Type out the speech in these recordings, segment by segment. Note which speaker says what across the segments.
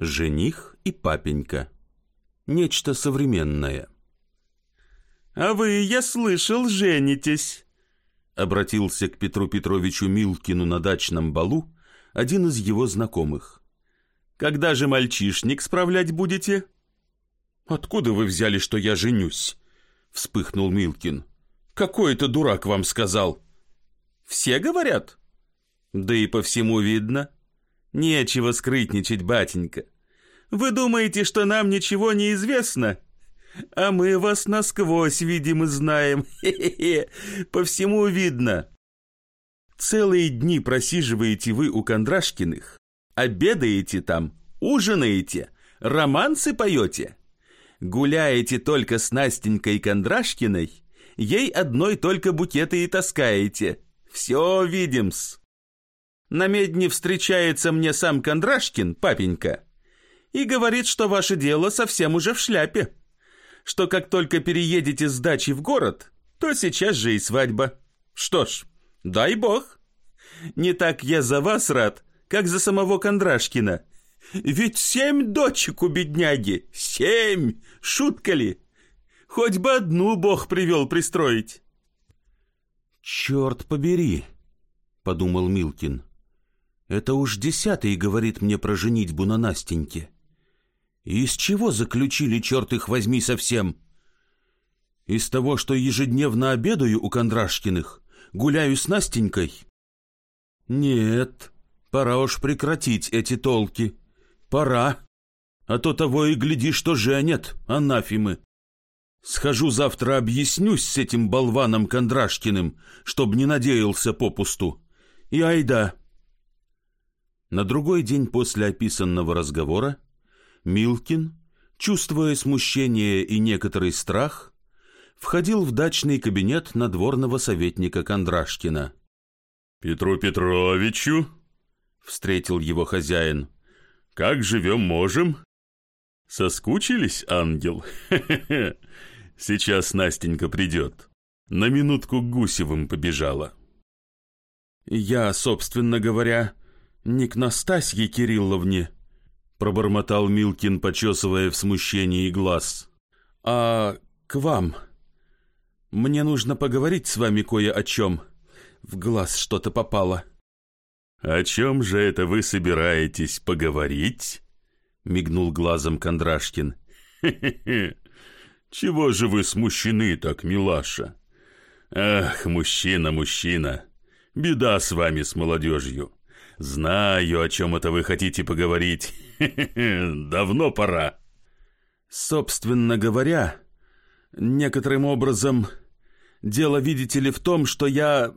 Speaker 1: Жених и папенька. Нечто современное.
Speaker 2: «А вы, я слышал, женитесь», —
Speaker 1: обратился к Петру Петровичу Милкину на дачном балу один из его знакомых.
Speaker 2: «Когда же мальчишник справлять будете?»
Speaker 1: «Откуда вы взяли, что я женюсь?» — вспыхнул Милкин. «Какой это дурак вам сказал?»
Speaker 2: «Все говорят?» «Да и по всему видно. Нечего скрытничать, батенька. Вы думаете, что нам ничего не известно?» А мы вас насквозь видим и знаем. Хе-хе-хе. По всему видно. Целые дни просиживаете вы у Кондрашкиных, обедаете там, ужинаете, романсы поете. Гуляете только с Настенькой Кондрашкиной, ей одной только букеты и таскаете. Все видим-с. На медне встречается мне сам Кондрашкин, папенька, и говорит, что ваше дело совсем уже в шляпе что как только переедете с дачи в город, то сейчас же и свадьба. Что ж, дай бог. Не так я за вас рад, как за самого Кондрашкина. Ведь семь дочек у бедняги, семь, шутка ли? Хоть бы одну бог привел пристроить.
Speaker 1: «Черт побери!» — подумал Милкин. «Это уж десятый говорит мне про женитьбу на Настеньке». Из чего заключили, черт их возьми, совсем? Из того, что ежедневно обедаю у Кондрашкиных, гуляю с Настенькой? Нет, пора уж прекратить эти толки. Пора. А то того и гляди, что женят, анафимы. Схожу завтра объяснюсь с этим болваном Кондрашкиным, чтоб не надеялся попусту. И айда. На другой день после описанного разговора Милкин, чувствуя смущение и некоторый страх, входил в дачный кабинет надворного советника Кондрашкина.
Speaker 3: «Петру Петровичу?» — встретил его хозяин. «Как живем можем?» «Соскучились, ангел? Сейчас Настенька придет. На минутку к Гусевым побежала».
Speaker 1: «Я, собственно говоря, не к Настасье Кирилловне», пробормотал Милкин, почесывая в смущении глаз. «А к вам. Мне нужно поговорить с вами кое о чем. В глаз что-то попало».
Speaker 3: «О чем же это вы собираетесь поговорить?» — мигнул глазом Кондрашкин. «Хе-хе-хе! Чего же вы смущены так, милаша? Ах, мужчина, мужчина! Беда с вами, с молодежью!» Знаю, о чем это вы хотите поговорить. Давно пора.
Speaker 1: Собственно говоря, некоторым образом, дело, видите ли, в том, что я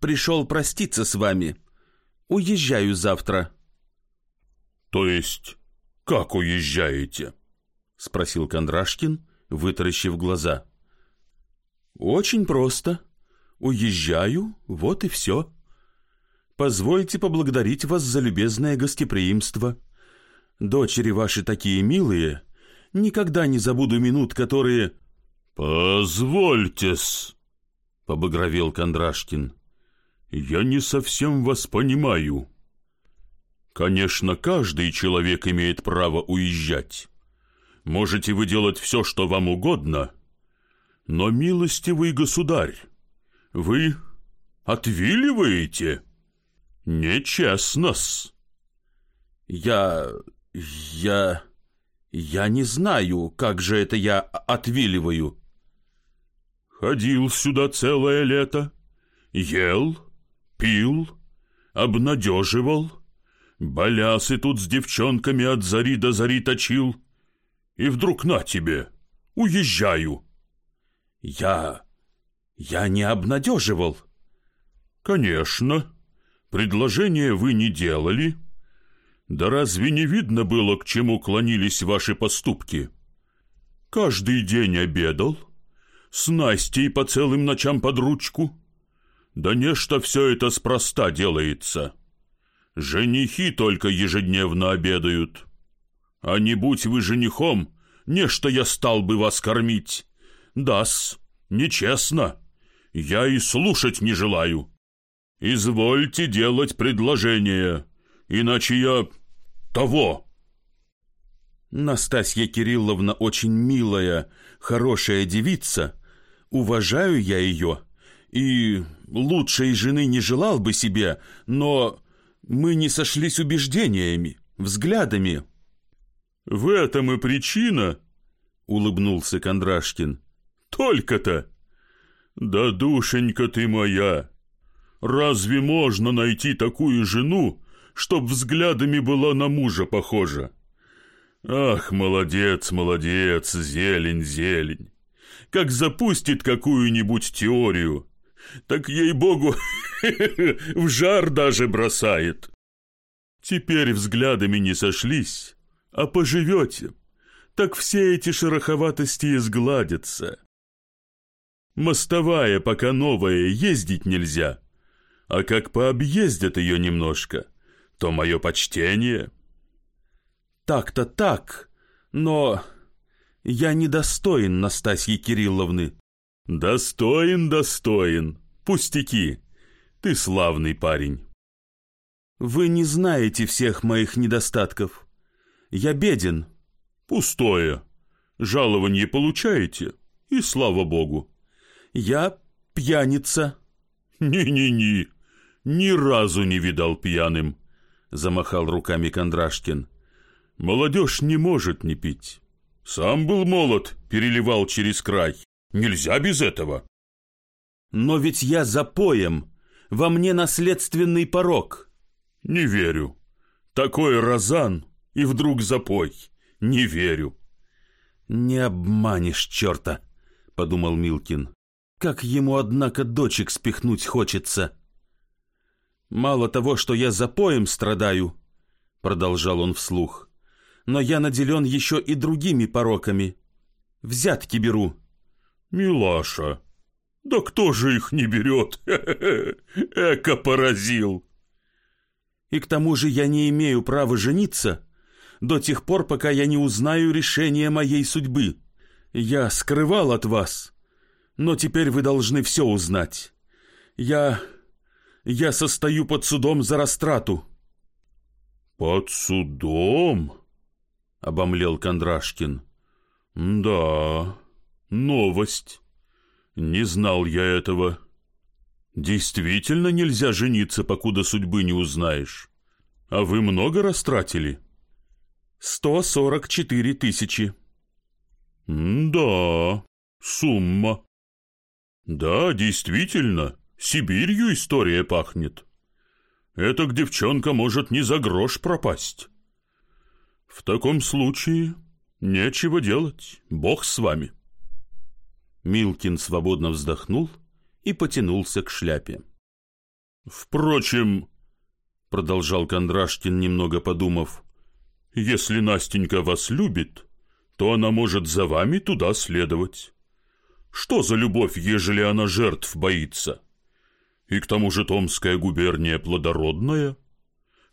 Speaker 1: пришел проститься с вами. Уезжаю завтра.
Speaker 3: То есть, как уезжаете? Спросил Кондрашкин, вытаращив глаза.
Speaker 1: Очень просто. Уезжаю, вот и все. Позвольте поблагодарить вас за любезное гостеприимство. Дочери ваши такие милые, никогда не забуду минут, которые...
Speaker 3: Позвольте-с, побагровел Кондрашкин. Я не совсем вас понимаю. Конечно, каждый человек имеет право уезжать. Можете вы делать все, что вам угодно, но, милостивый государь, вы отвиливаете?» «Нечестно-с».
Speaker 1: «Я... я... я не знаю, как же это я отвиливаю».
Speaker 3: «Ходил сюда целое лето, ел, пил, обнадеживал, балясы тут с девчонками от зари до зари точил, и вдруг на тебе, уезжаю».
Speaker 1: «Я... я не обнадеживал».
Speaker 3: «Конечно». Предложение вы не делали? Да разве не видно было, к чему клонились ваши поступки? Каждый день обедал, с Настей по целым ночам под ручку. Да нечто все это спроста делается. Женихи только ежедневно обедают. А не будь вы женихом, нечто я стал бы вас кормить. Да-с, нечестно. Я и слушать не желаю. «Извольте делать предложение, иначе я того».
Speaker 1: Настасья Кирилловна очень милая, хорошая девица. Уважаю я ее. И лучшей жены не желал бы себе, но мы не сошлись убеждениями, взглядами.
Speaker 3: В этом и причина, улыбнулся Кондрашкин. Только-то. Да, душенька ты моя, разве можно найти такую жену, чтоб взглядами была на мужа похожа? Ах, молодец, молодец, зелень, зелень. Как запустит какую-нибудь теорию, так ей-богу в жар даже бросает. Теперь взглядами не сошлись, а поживете, так все эти шероховатости изгладятся. Мостовая пока новая, ездить нельзя, а как пообъездят ее немножко, то мое почтение.
Speaker 1: Так-то так, но я недостоин Настасьи Кирилловны.
Speaker 3: Достоин, достоин, пустяки, ты славный парень.
Speaker 1: Вы не знаете всех моих недостатков. Я беден.
Speaker 3: Пустое. Жалование получаете, и слава богу.
Speaker 1: Я пьяница.
Speaker 3: Ни-ни-ни, ни разу не видал пьяным, замахал руками Кондрашкин. Молодежь не может не пить. Сам был молод, переливал через край. Нельзя без этого.
Speaker 1: Но ведь я запоем. Во мне наследственный порог.
Speaker 3: Не верю. Такой розан и вдруг запой. Не верю.
Speaker 1: Не обманешь черта, подумал Милкин. Как ему, однако, дочек спихнуть хочется. Мало того, что я запоем страдаю, продолжал он вслух, но я наделен еще и другими пороками. Взятки беру.
Speaker 3: Милаша, да кто же их не берет? Эко поразил.
Speaker 1: И к тому же я не имею права жениться до тех пор, пока я не узнаю решение моей судьбы. Я скрывал от вас но теперь вы должны все узнать. Я... я состою под судом за растрату».
Speaker 3: «Под судом?» — обомлел Кондрашкин. «Да, новость. Не знал я этого. Действительно нельзя жениться, покуда судьбы не узнаешь. А вы много растратили?»
Speaker 1: «Сто сорок четыре тысячи».
Speaker 3: «Да, сумма. Да, действительно, Сибирью история пахнет. Эта девчонка может не за грош пропасть. В таком случае нечего делать, бог с вами.
Speaker 1: Милкин свободно вздохнул и потянулся к шляпе.
Speaker 3: Впрочем, продолжал Кондрашкин, немного подумав, если Настенька вас любит, то она может за вами туда следовать. Что за любовь, ежели она жертв боится? И к тому же Томская губерния плодородная.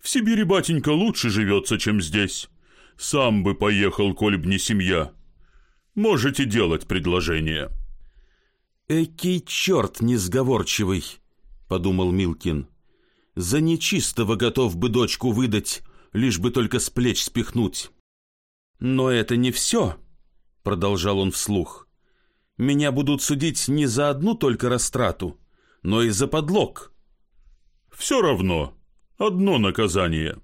Speaker 3: В Сибири, батенька, лучше живется, чем здесь. Сам бы поехал, коль б не семья. Можете делать предложение».
Speaker 1: «Экий черт несговорчивый», — подумал Милкин. «За нечистого готов бы дочку выдать, лишь бы только с плеч спихнуть». «Но это не все», — продолжал он вслух. Меня будут судить не за одну только растрату, но и за подлог.
Speaker 3: Все равно. Одно наказание.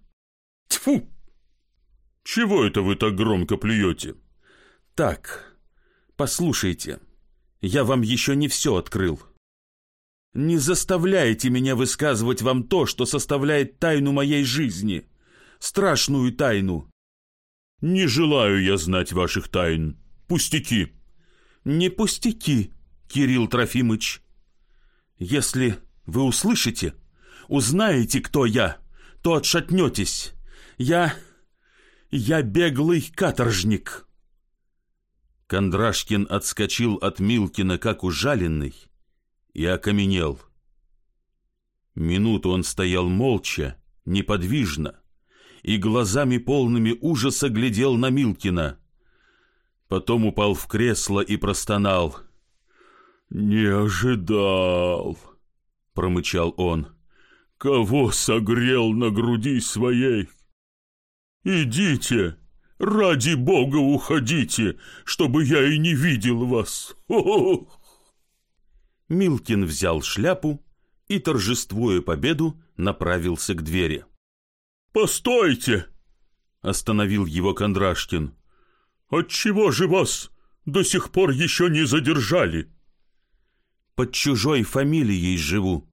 Speaker 3: Тьфу! Чего это вы так громко плюете?
Speaker 1: Так, послушайте, я вам еще не все открыл. Не заставляйте меня высказывать вам то, что составляет тайну моей жизни, страшную тайну.
Speaker 3: Не желаю я знать ваших тайн. Пустяки
Speaker 1: не пустяки, Кирилл Трофимыч. Если вы услышите, узнаете, кто я, то отшатнетесь. Я... я беглый каторжник». Кондрашкин отскочил от Милкина, как ужаленный, и окаменел. Минуту он стоял молча, неподвижно, и глазами полными ужаса глядел на Милкина потом упал в кресло и простонал.
Speaker 3: «Не ожидал», — промычал он, — «кого согрел на груди своей? Идите, Ради бога уходите, чтобы я и не видел вас. Ох!
Speaker 1: Милкин взял шляпу и, торжествуя победу, направился к двери.
Speaker 3: «Постойте!»
Speaker 1: — остановил его Кондрашкин.
Speaker 3: «Отчего же вас до сих пор еще не задержали?»
Speaker 1: «Под чужой фамилией живу.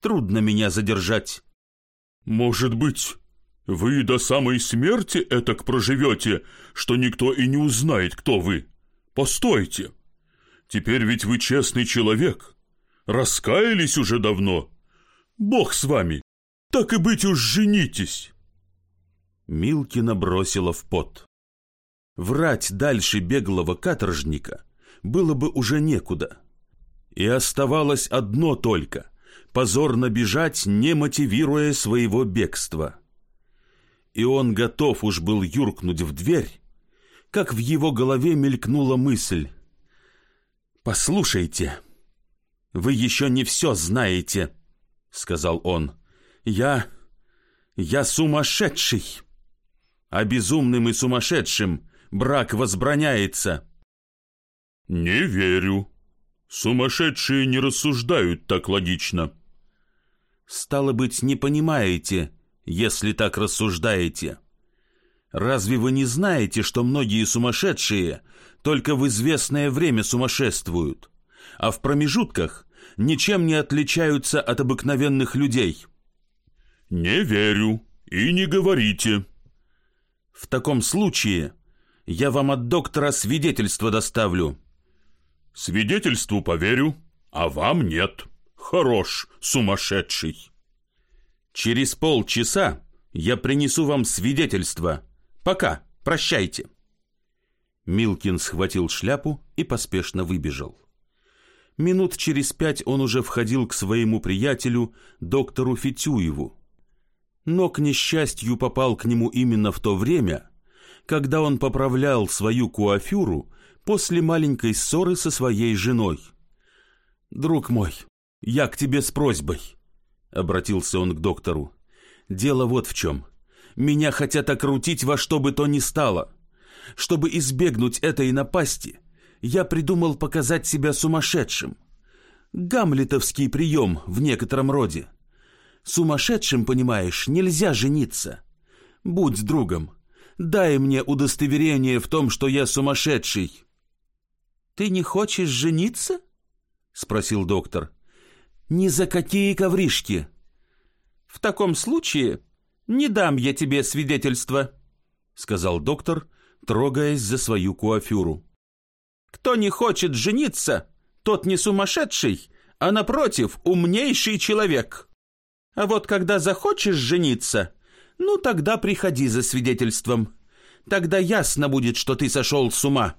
Speaker 1: Трудно меня задержать».
Speaker 3: «Может быть, вы до самой смерти этак проживете, что никто и не узнает, кто вы? Постойте! Теперь ведь вы честный человек. Раскаялись уже давно. Бог с вами. Так и быть уж женитесь!»
Speaker 1: Милкина бросила в пот. Врать дальше беглого каторжника было бы уже некуда. И оставалось одно только — позорно бежать, не мотивируя своего бегства. И он готов уж был юркнуть в дверь, как в его голове мелькнула мысль. «Послушайте, вы еще не все знаете», — сказал он. «Я... я сумасшедший, а безумным и сумасшедшим брак возбраняется».
Speaker 3: «Не верю. Сумасшедшие не рассуждают так логично».
Speaker 1: «Стало быть, не понимаете, если так рассуждаете. Разве вы не знаете, что многие сумасшедшие только в известное время сумасшествуют, а в промежутках ничем не отличаются от обыкновенных людей?»
Speaker 3: «Не верю и не говорите».
Speaker 1: «В таком случае я вам от доктора свидетельство доставлю».
Speaker 3: «Свидетельству поверю, а вам нет. Хорош, сумасшедший».
Speaker 1: «Через полчаса я принесу вам свидетельство. Пока, прощайте». Милкин схватил шляпу и поспешно выбежал. Минут через пять он уже входил к своему приятелю, доктору Фитюеву. Но, к несчастью, попал к нему именно в то время, когда он поправлял свою куафюру после маленькой ссоры со своей женой. «Друг мой, я к тебе с просьбой», — обратился он к доктору. «Дело вот в чем. Меня хотят окрутить во что бы то ни стало. Чтобы избегнуть этой напасти, я придумал показать себя сумасшедшим. Гамлетовский прием в некотором роде. Сумасшедшим, понимаешь, нельзя жениться. Будь другом, дай мне удостоверение в том, что я сумасшедший». «Ты не хочешь жениться?» — спросил доктор. «Ни за какие ковришки». «В таком случае не дам я тебе свидетельства», — сказал доктор, трогаясь за свою куафюру. «Кто не хочет жениться, тот не сумасшедший, а, напротив, умнейший человек. А вот когда захочешь жениться, ну тогда приходи за свидетельством. Тогда ясно будет, что ты сошел с ума».